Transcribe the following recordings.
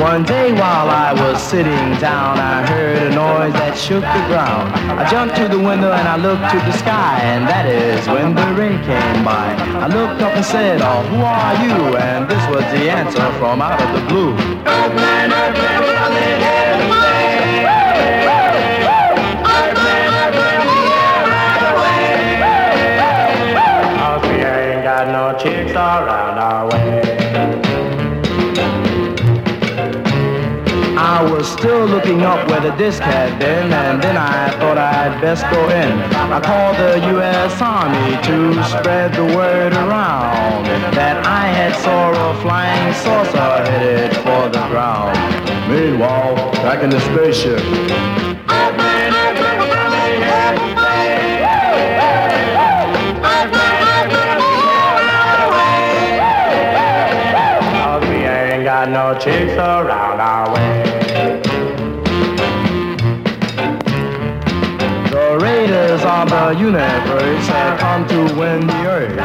One day while I was sitting down, I heard a noise that shook the ground. I jumped to the window and I looked to the sky, and that is when the rain came by. I looked up and said, oh, who are you? And this was the answer from out of the blue. Earthman, earthman, still looking up where the disc had been, and then I thought I'd best go in. I called the U.S. Army to spread the word around that I had saw a flying saucer headed for the ground. Meanwhile, back in the spaceship. got no chicks around our way. The universe had come to win the earth.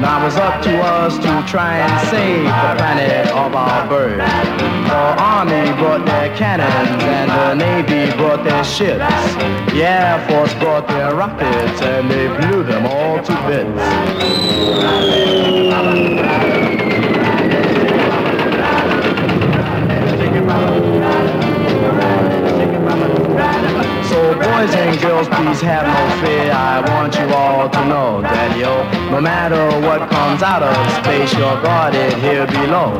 Now it's up to us to try and save the planet of our birth. The army brought their cannons and the navy brought their ships. The air force brought their rockets and they blew them all to bits. Boys and girls, please have no fear. I want you all to know that, yo, no matter what comes out of space, you're guarded here below.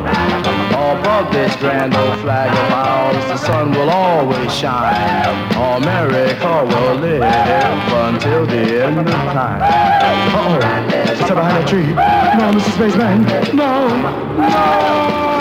Above this grand old flag of ours, the sun will always shine. America will live until the end of time. Uh-oh, she's behind that tree. No, Mr. Spaceman. No, no.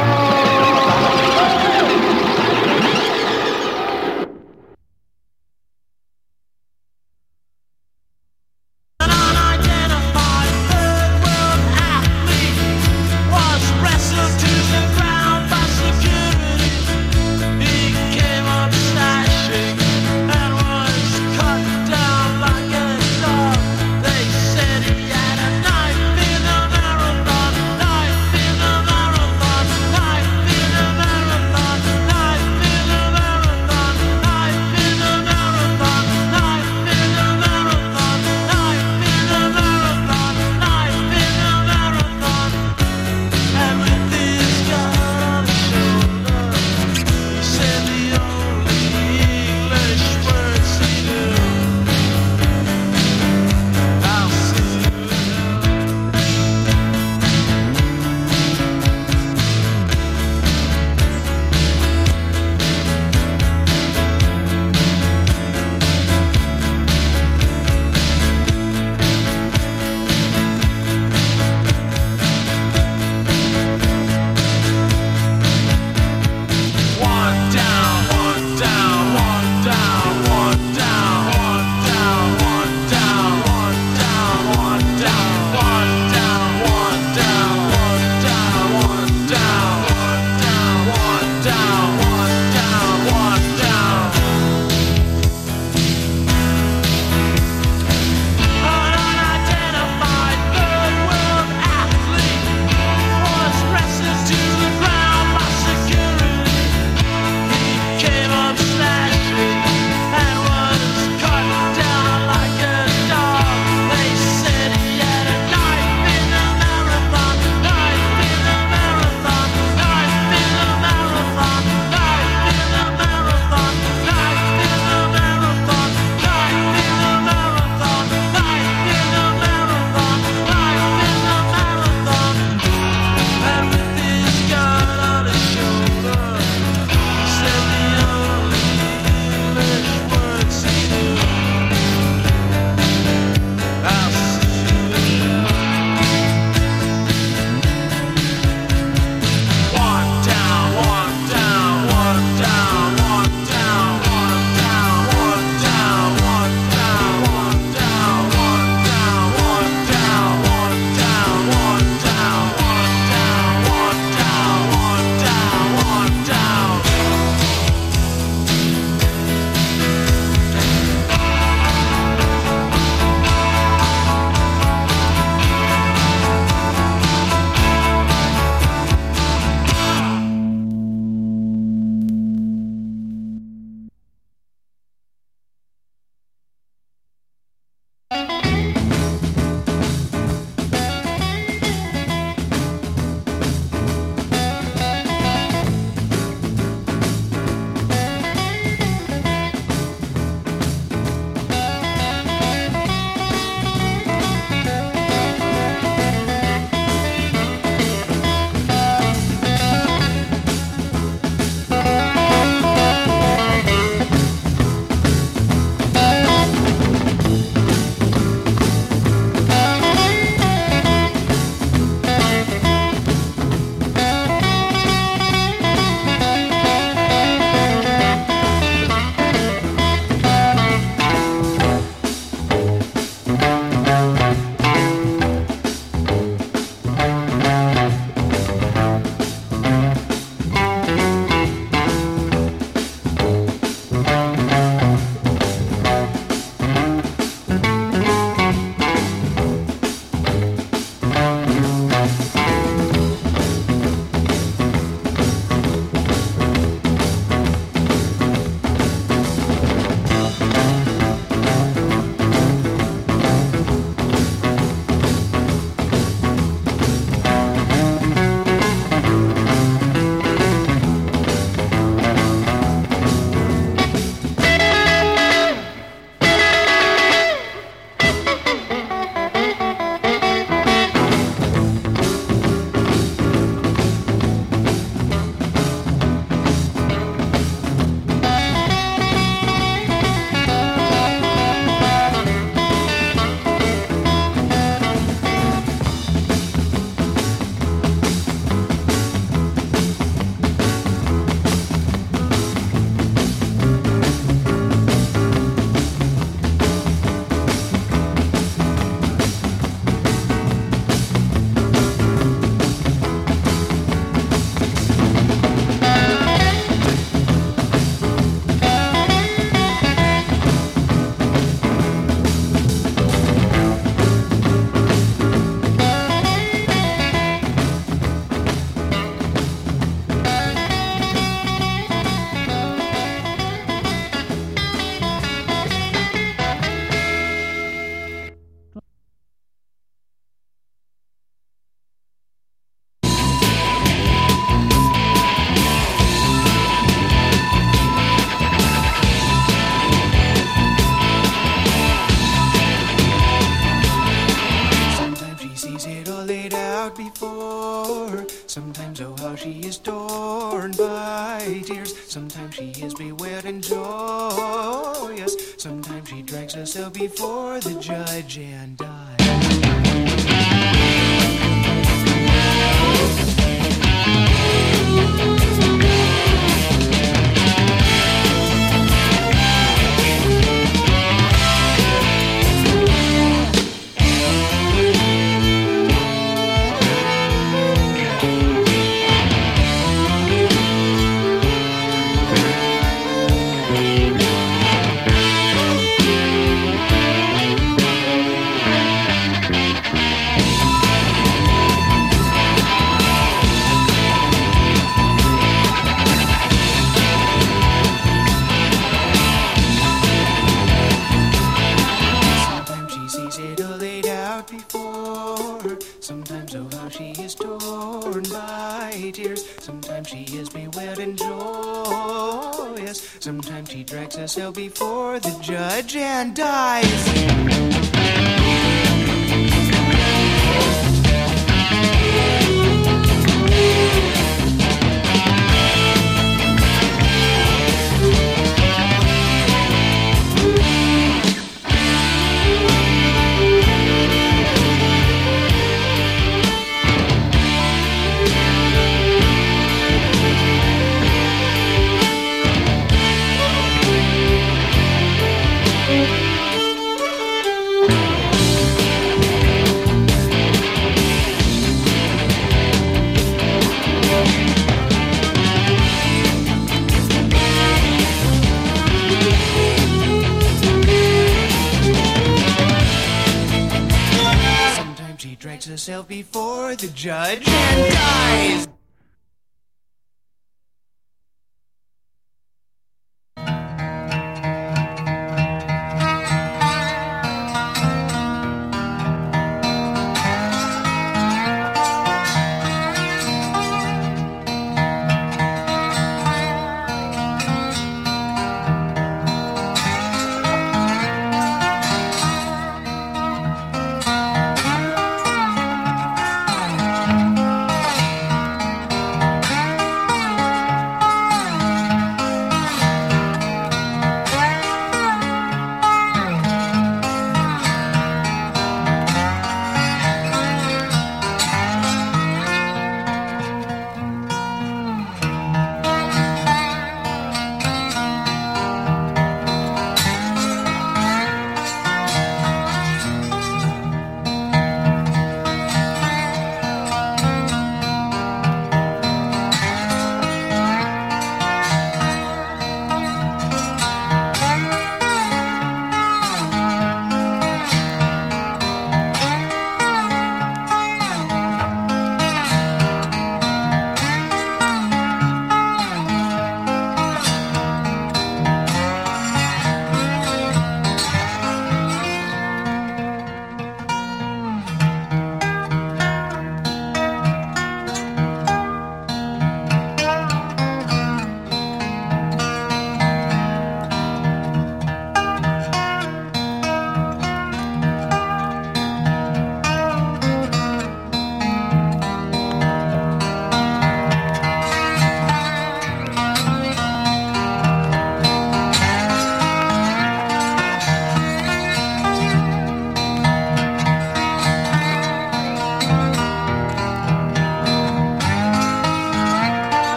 so before the judge and still before the judge and dies.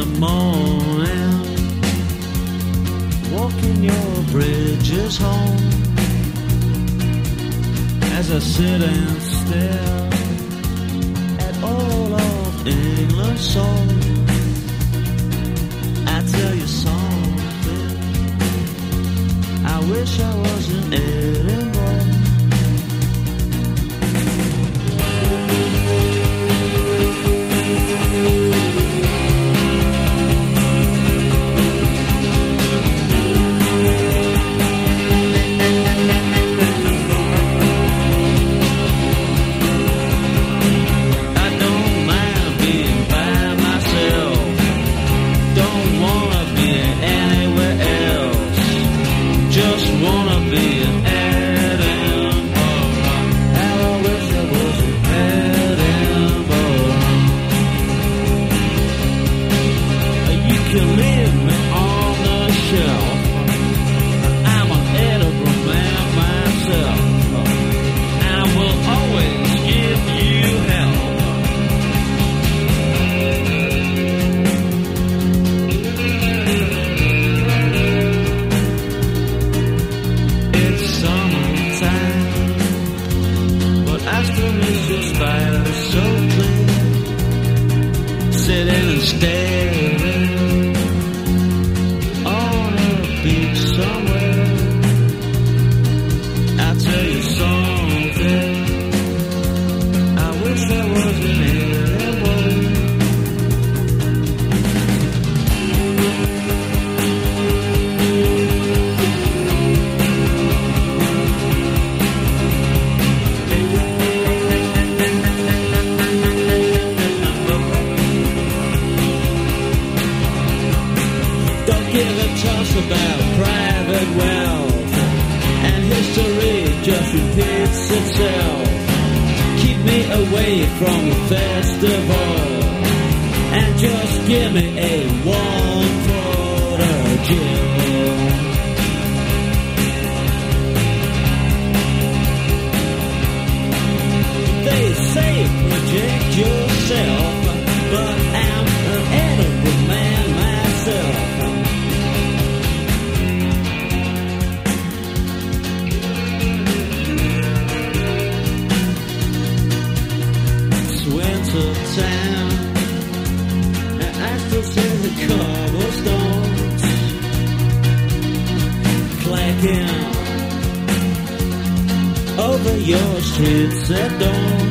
the morning, walking your bridges home. As I sit and stare at all of England's song, I tell you something. I wish I was in Edinburgh. stay. over your streets at dawn.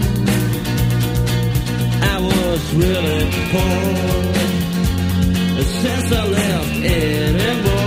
I was really poor since I left Edinburgh.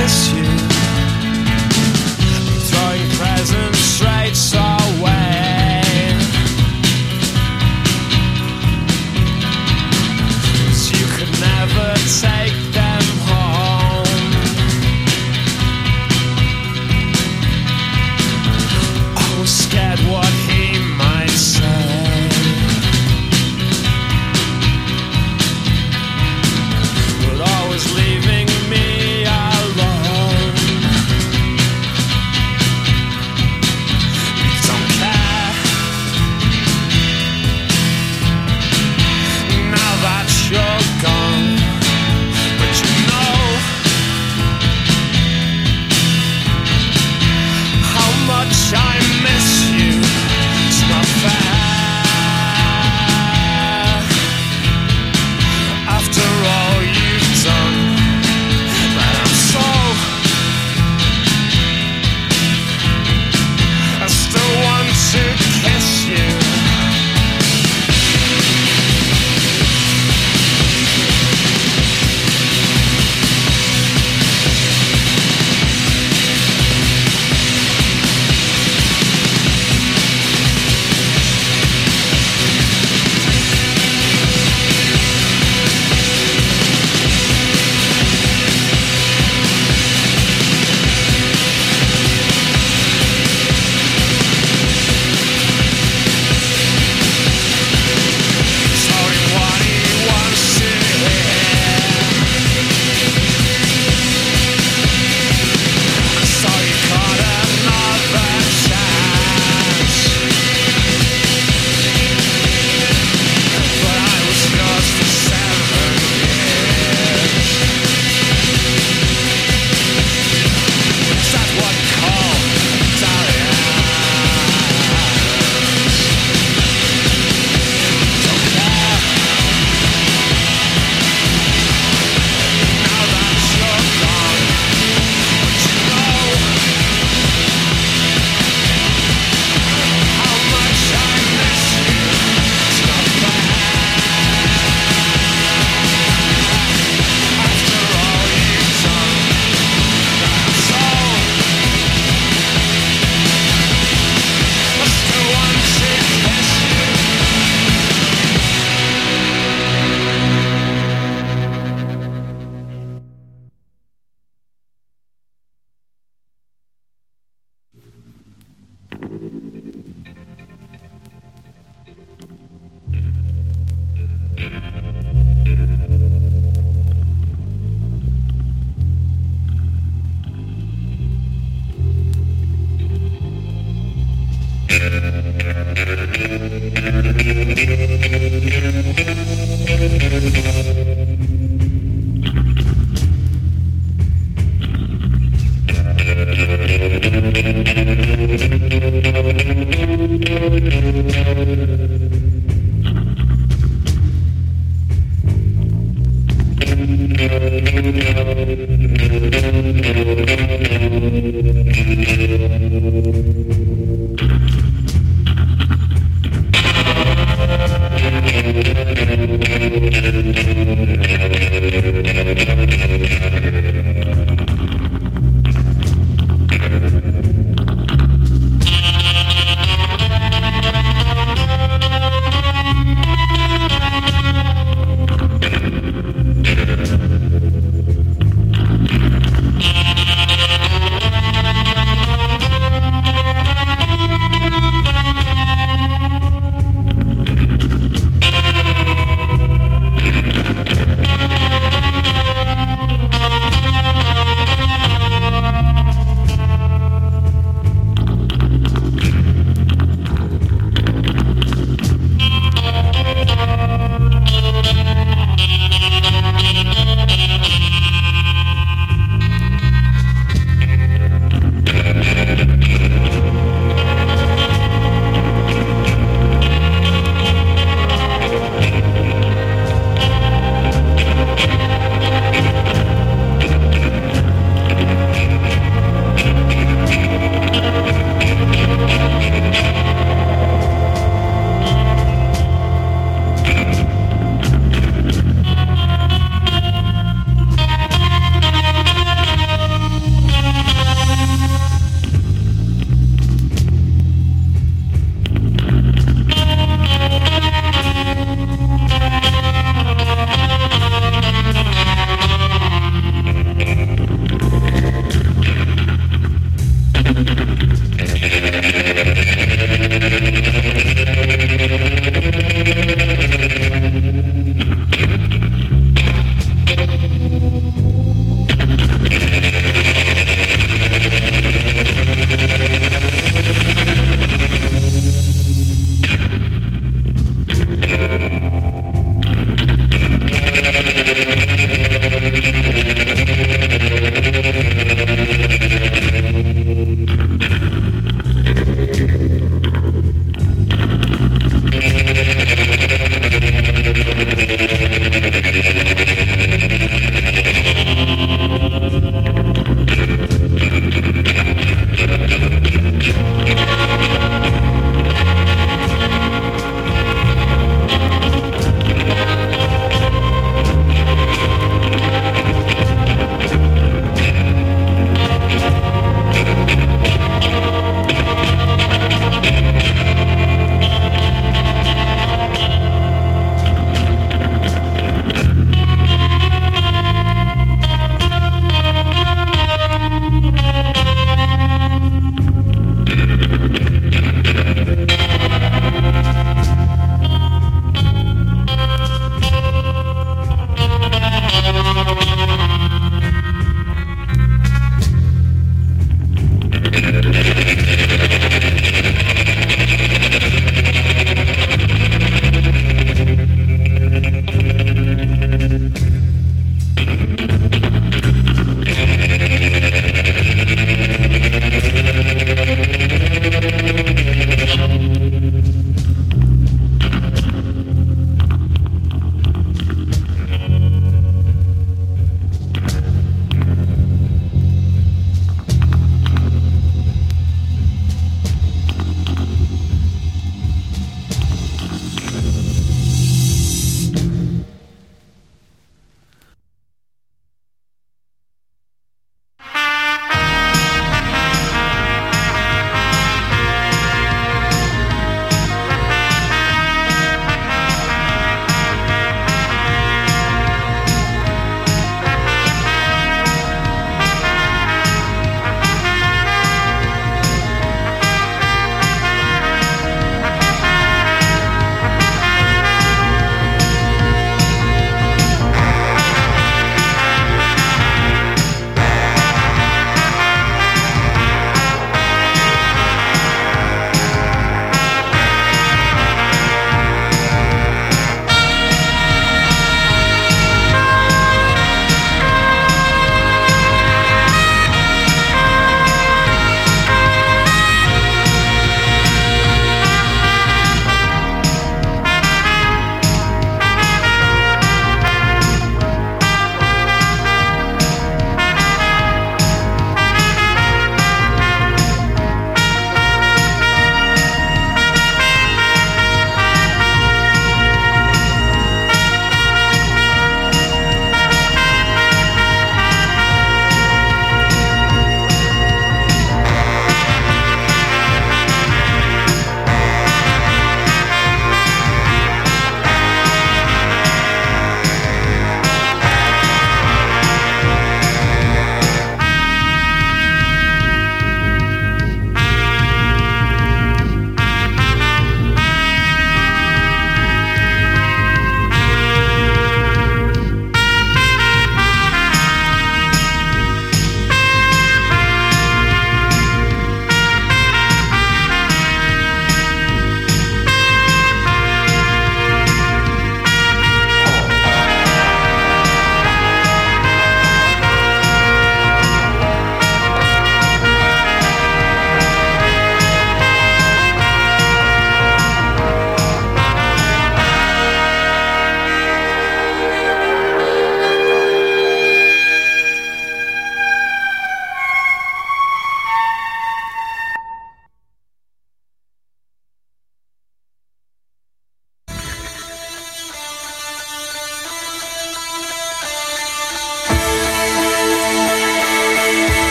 esquecer.